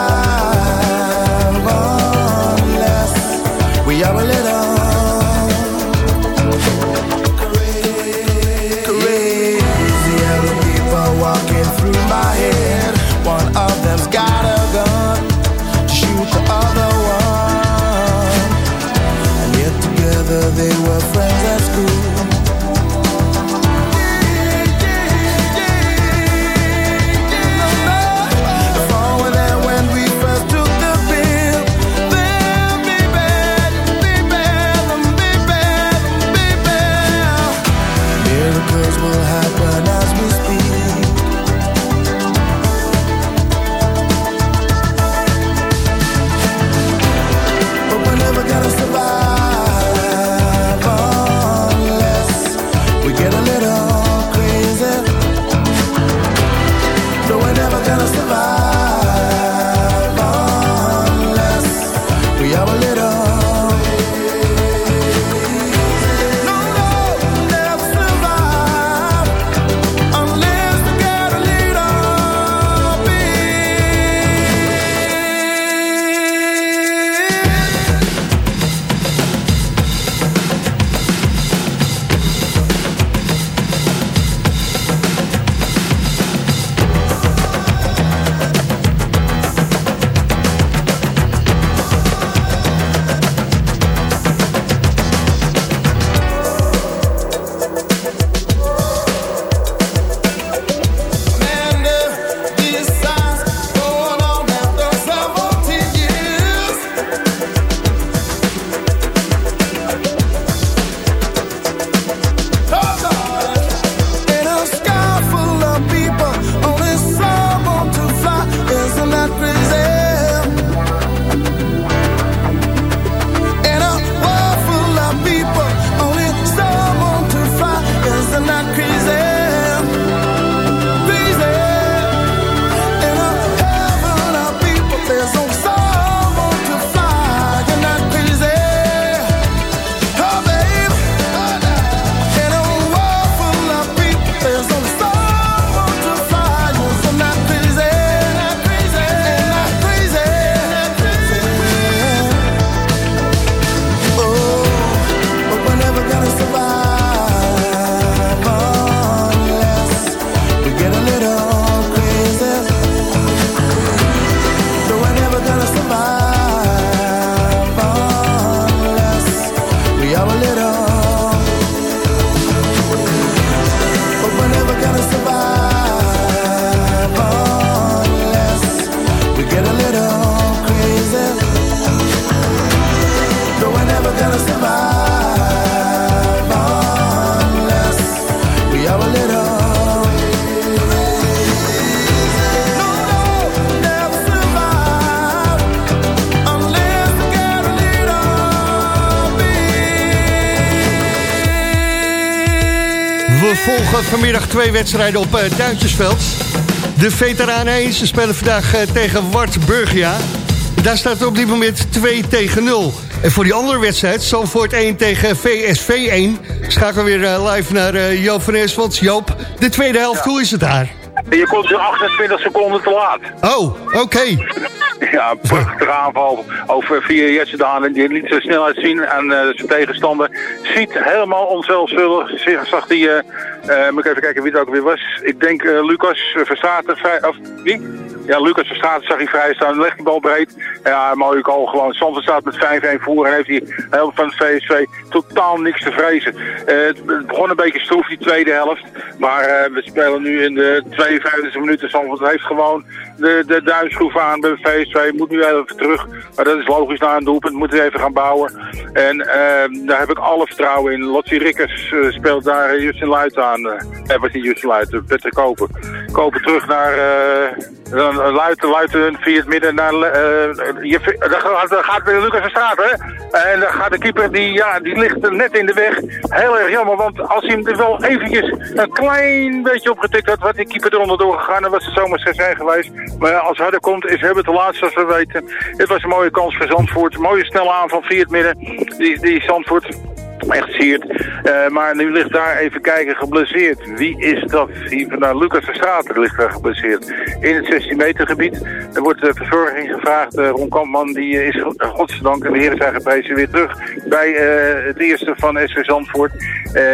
Volgen vanmiddag twee wedstrijden op uh, Duintjesveld. De veteranen 1, ze spelen vandaag uh, tegen Wart Burgia. Daar staat het op dit moment 2 tegen 0. En voor die andere wedstrijd, Zandvoort 1 tegen VSV 1... schakelen we weer live naar Joop van Esveld. Joop, de tweede helft, ja. hoe is het daar? Je komt zo 28 seconden te laat. Oh, oké. Okay. Ja, prachtige aanval over via Jesse Daan. Die liet zijn snelheid zien aan uh, zijn tegenstander. Ziet helemaal onzelfzullig. Zag die, uh, moet ik even kijken wie het ook weer was. Ik denk Lucas Verstraten, of wie? Ja, Lucas Verstraten zag hij vrij staan. Legt die bal breed. Ja, mooie goal gewoon. Zandvoort staat met 5-1 voor en heeft hij heel van het VSV totaal niks te vrezen. het begon een beetje stroef die tweede helft. Maar we spelen nu in de 52e minuut. Zandvoort heeft gewoon de, de duimschroef aan bij VSV. Moet nu even terug. Maar dat is logisch na een doelpunt. Moeten we even gaan bouwen. En uh, daar heb ik alle vertrouwen in. Lottie Rikkers speelt daar Justin Luit aan. Uh, eh, was niet Justin Luit, Petter Koper. Koper terug naar uh, Luiten. Luiten via het midden naar... je, dan, gaat, dan gaat weer Lucas Verstraat, hè? En dan gaat de keeper, die, ja, die ligt er net in de weg. Heel erg jammer, want als hij hem er wel eventjes een klein beetje op getikt had... wat die keeper eronder doorgegaan, dan was het zomaar 6 geweest. Maar als harder komt, is hebben het de laatste als we weten. Het was een mooie kans voor Zandvoort. Mooie snelle aanval via het midden. Die, die Zandvoort echt siert. Uh, maar nu ligt daar, even kijken, geblesseerd. Wie is dat? Hier, nou, Lucas Verstraeten ligt daar geblesseerd. In het 16 meter gebied. Er wordt de verzorging gevraagd. Uh, Ron Kampman die uh, is godsdank en de heren zijn geprezen weer terug bij het eerste van SV Zandvoort.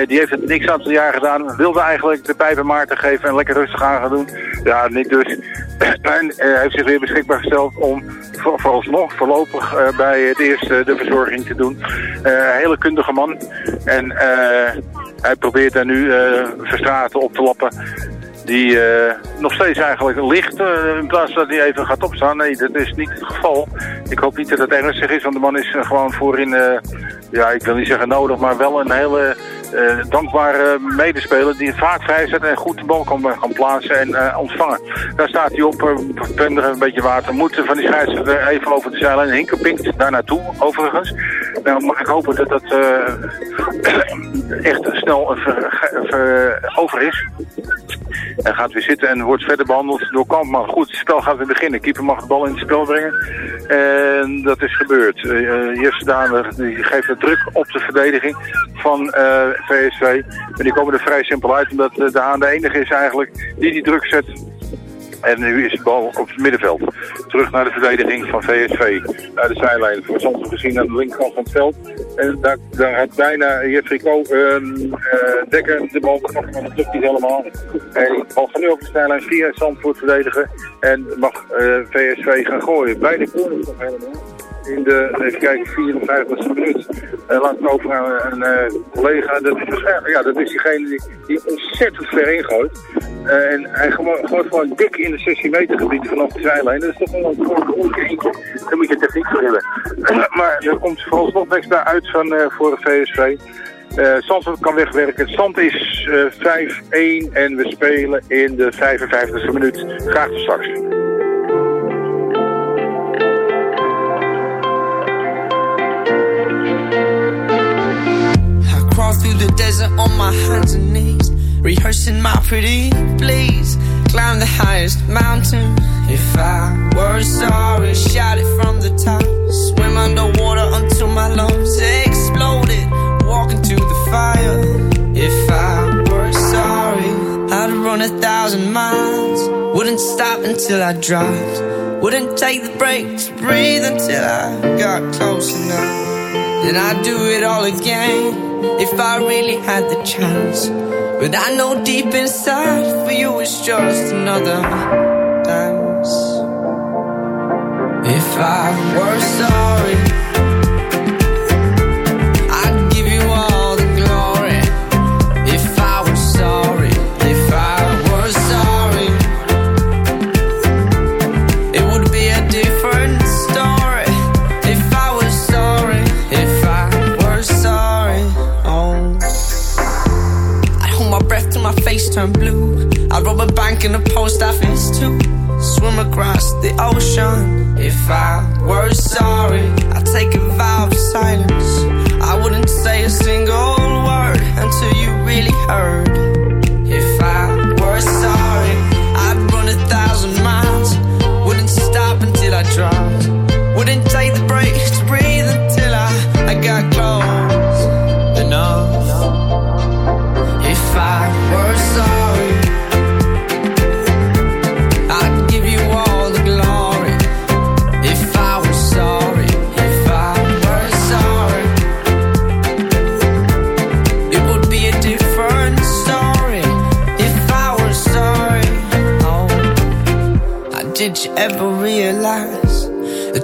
die heeft het niks aantal jaar gedaan. Wilde eigenlijk de pijpen Maarten geven en lekker rustig aan gaan doen. Ja, niet dus. en heeft zich weer beschikbaar gesteld om vooralsnog voorlopig bij het eerste de verzorging te doen. hele kundige man. En eh, hij probeert daar nu uh, Verstraten op te lappen. Die eh, nog steeds eigenlijk ligt in plaats dat hij even gaat opstaan. Nee, dat is niet het geval. Ik hoop niet dat het ernstig is, want de man is gewoon voorin, ja, ik wil niet zeggen nodig, maar wel een hele dankbare medespeler die vaak vrij zet en goed de bal kan, kan plaatsen en uh, ontvangen. Daar staat hij op, uh, een beetje water. Moet van die scheidsrechter even over de zijlijn. Hinkerpinkt daar naartoe, overigens. Nou mag ik hopen dat dat echt snel over is. En gaat weer zitten en wordt verder behandeld door Kampman. Goed, het spel gaat weer beginnen. Keeper mag de bal in het spel brengen. En dat is gebeurd. Uh, Jesse die geeft de druk op de verdediging van VSV. En die komen er vrij simpel uit, omdat de Haan de enige is eigenlijk die die druk zet en nu is de bal op het middenveld. Terug naar de verdediging van VSV. Naar de zijlijn. Voor soms gezien aan de linkerkant van het veld. En daar, daar had bijna Jeffrey Ko uh, uh, Dekker de bal genomen. Maar dat lukt niet helemaal. En de bal nu op de zijlijn via Zandvoort verdedigen. En mag uh, eh, VSV gaan gooien. Beide corners nog helemaal in de, even kijken, 54 e minuut. Uh, laat ik over aan een uh, collega. Dat is, ja, dat is diegene die, ontzettend ver ingooit. En hij gooit gewoon dik in de 16 meter gebied vanaf de zijlijn. Dat is toch wel een vorige eentje. Daar moet je techniek voor hebben. maar er komt vooralsnog niks daar uit van, voor de VSV. Uh, kan wegwerken. Het stand is uh, 5-1 en we spelen in de 55e minuut. Graag tot straks. Through the desert on my hands and knees, rehearsing my pretty please. Climb the highest mountain. If I were sorry, shout it from the top. Swim underwater until my lungs exploded. Walk into the fire. If I were sorry, I'd run a thousand miles. Wouldn't stop until I dropped. Wouldn't take the break to breathe until I got close enough. Then I'd do it all again if I really had the chance. But I know deep inside for you it's just another dance. If I were sorry. in the post office to swim across the ocean. If I were sorry, I'd take a vow of silence. I wouldn't say a single word until you really heard. If I were sorry, I'd run a thousand miles. Wouldn't stop until I dropped. Wouldn't take the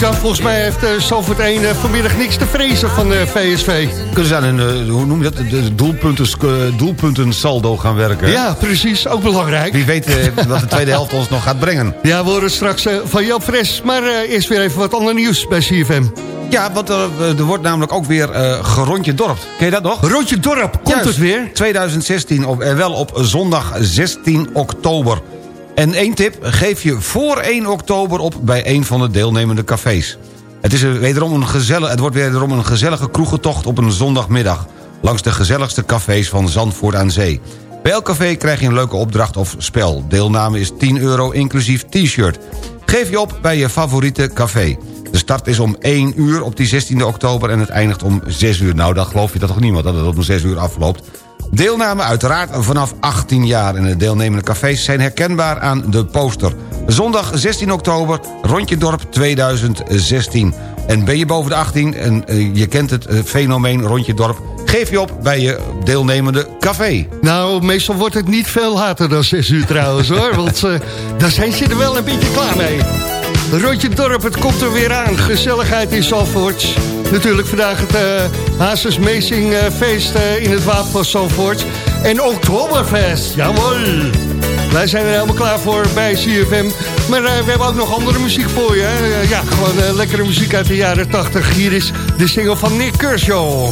Albert-Jan, volgens mij heeft uh, Salford 1 uh, vanmiddag niks te vrezen van de VSV. Kunnen ze aan een, eh, hoe noem je dat, de doelpunten, eh, doelpunten saldo gaan werken? Ja, precies. Ook belangrijk. Wie weet eh, wat de tweede helft ons nog gaat brengen. Ja, we horen straks eh, van Joop Fres. Maar eh, eerst weer even wat ander nieuws bij CFM. Ja, want er, eh, er wordt namelijk ook weer eh gerondje dorp. Ken je dat nog? Rondje dorp, komt Juist, het weer? 2016, op, en wel op zondag 16 oktober. En één tip, geef je voor 1 oktober op bij een van de deelnemende cafés. Het, is wederom een gezellig, het wordt wederom een gezellige kroegentocht op een zondagmiddag... langs de gezelligste cafés van Zandvoort aan Zee. Bij elk café krijg je een leuke opdracht of spel. Deelname is 10 euro inclusief t-shirt. Geef je op bij je favoriete café. De start is om 1 uur op die 16 oktober en het eindigt om 6 uur. Nou, dan geloof je dat toch niemand dat het om 6 uur afloopt. Deelname uiteraard vanaf 18 jaar en de deelnemende cafés zijn herkenbaar aan de poster. Zondag 16 oktober, Rondje Dorp 2016. En ben je boven de 18 en eh, je kent het eh, fenomeen Rondje Dorp... geef je op bij je deelnemende café. Nou, meestal wordt het niet veel later dan 6 uur trouwens hoor. Want uh, daar zijn ze er wel een beetje klaar mee. Rondje dorp, het komt er weer aan. Gezelligheid in Zalvoort. Natuurlijk vandaag het uh, Hazes uh, feest uh, in het Wapen van Zalvoort. En Oktoberfest, jawel. Wij zijn er helemaal klaar voor bij CFM. Maar we hebben ook nog andere muziek voor je. Ja, gewoon lekkere muziek uit de jaren 80. Hier is de single van Nick Kershaw.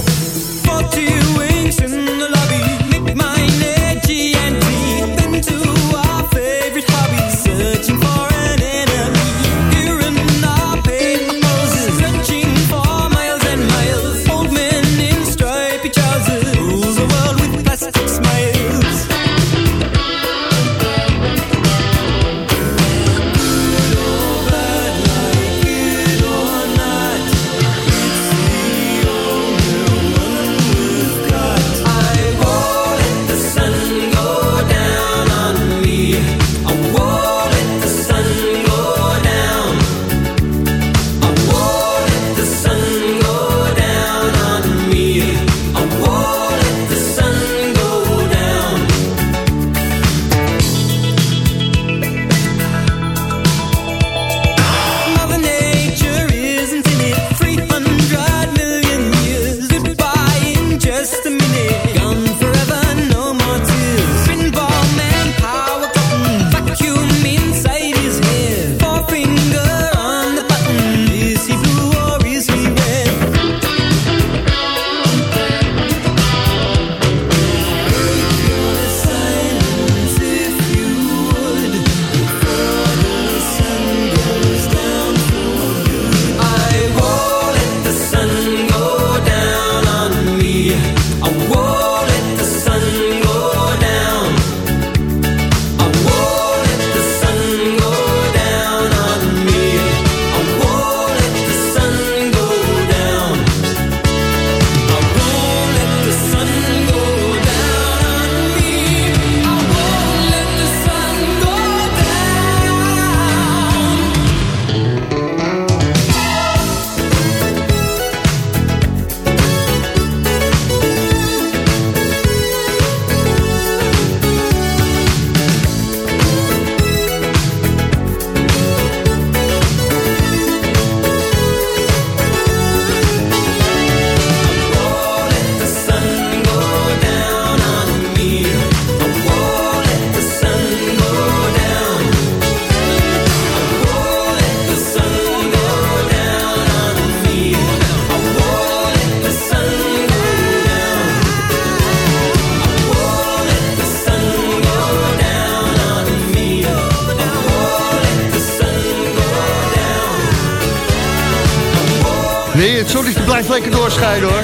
Blijft lekker doorschijnen hoor.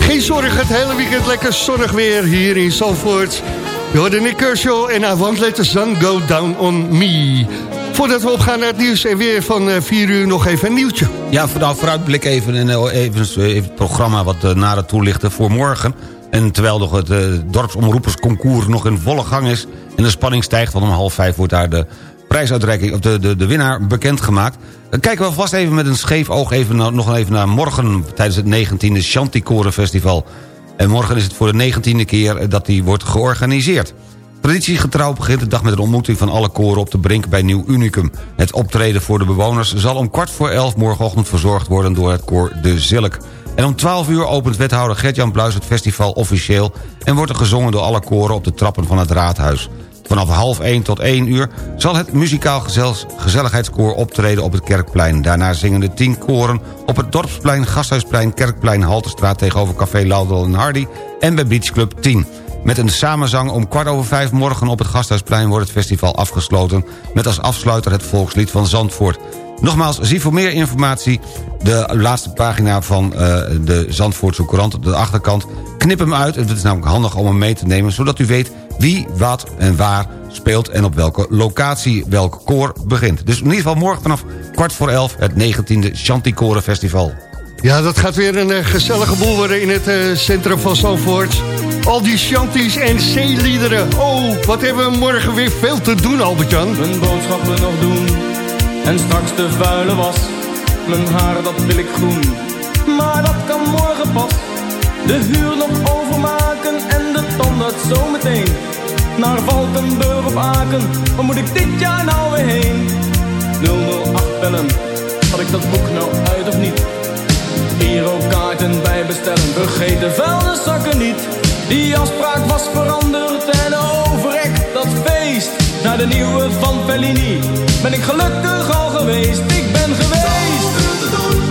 Geen zorg, het hele weekend lekker zonnig weer hier in Zandvoort. Je hoorde Nick Kershaw en I won't let the sun go down on me. Voordat we opgaan naar het nieuws en weer van 4 uur nog even een nieuwtje. Ja, nou, vooruitblik even, en even, even het programma wat uh, nader toelichten voor morgen. En terwijl nog het dorpsomroepersconcours nog in volle gang is... en de spanning stijgt, want om half vijf wordt daar de prijsuitreiking... of de, de, de winnaar bekendgemaakt... Dan kijken we vast even met een scheef oog even, nog even naar morgen... tijdens het 19e Chanticoren Festival. En morgen is het voor de 19e keer dat die wordt georganiseerd. Traditiegetrouw begint de dag met een ontmoeting van alle koren op de brink bij Nieuw Unicum. Het optreden voor de bewoners zal om kwart voor elf morgenochtend verzorgd worden door het koor De Zilk. En om 12 uur opent wethouder Gert-Jan Bluis het festival officieel... en wordt er gezongen door alle koren op de trappen van het raadhuis. Vanaf half 1 tot 1 uur zal het muzikaal gezelligheidskoor optreden op het Kerkplein. Daarna zingen de 10 koren op het Dorpsplein, Gasthuisplein, Kerkplein, Halterstraat... tegenover Café Laudel en Hardy en bij Beach Club 10. Met een samenzang om kwart over vijf morgen op het Gasthuisplein... wordt het festival afgesloten met als afsluiter het volkslied van Zandvoort. Nogmaals, zie voor meer informatie de laatste pagina van uh, de Zandvoortse Courant... de achterkant. Knip hem uit, het is namelijk handig om hem mee te nemen... zodat u weet wie, wat en waar speelt... en op welke locatie welk koor begint. Dus in ieder geval morgen vanaf kwart voor elf... het 19e Chanticoren Festival. Ja, dat gaat weer een uh, gezellige boel worden in het uh, centrum van Zandvoort. Al die shanties en zeeliederen. Oh, wat hebben we morgen weer veel te doen, Albert-Jan. Mijn boodschappen nog doen en straks de vuile was. Mijn haar, dat wil ik groen, maar dat kan morgen pas. De huur nog overmaken en de tandarts zometeen. Naar Valkenburg op Aken, waar moet ik dit jaar nou weer heen? 008 bellen, had ik dat boek nou uit of niet? Hier ook kaarten bij bestellen, vergeet de vuilniszakken niet. Die afspraak was veranderd en feest. Naar de nieuwe van Fellini ben ik gelukkig al geweest. Ik ben geweest. te doen.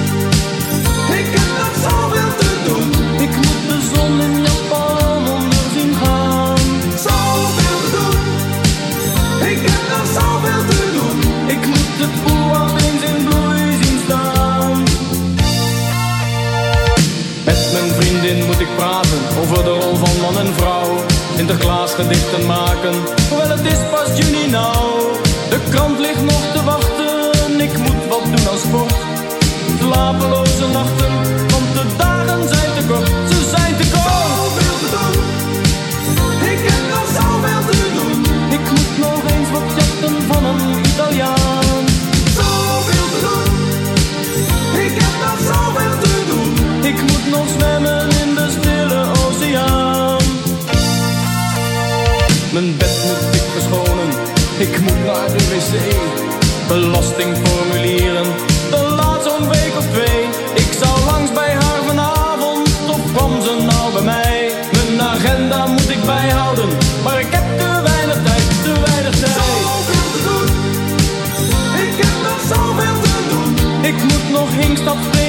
Ik heb nog zoveel te doen. Ik moet de zon in Japan onder zien gaan. Zoveel te doen. Ik heb nog zoveel te doen. Ik moet het boel eens in bloei zien staan. Met mijn vriendin moet ik praten over de rol van man en vrouw. Sinterklaas gedichten maken, hoewel het is pas juni nou. De krant ligt nog te wachten, ik moet wat doen aan sport. Slapeloze nachten, de wc. Belastingformulieren, dat laat zo'n week of twee. Ik zou langs bij haar vanavond, of kwam ze nou bij mij? Mijn agenda moet ik bijhouden, maar ik heb te weinig tijd, te weinig tijd. Zoveel te doen, ik heb nog zoveel te doen. Ik moet nog hinkstap springen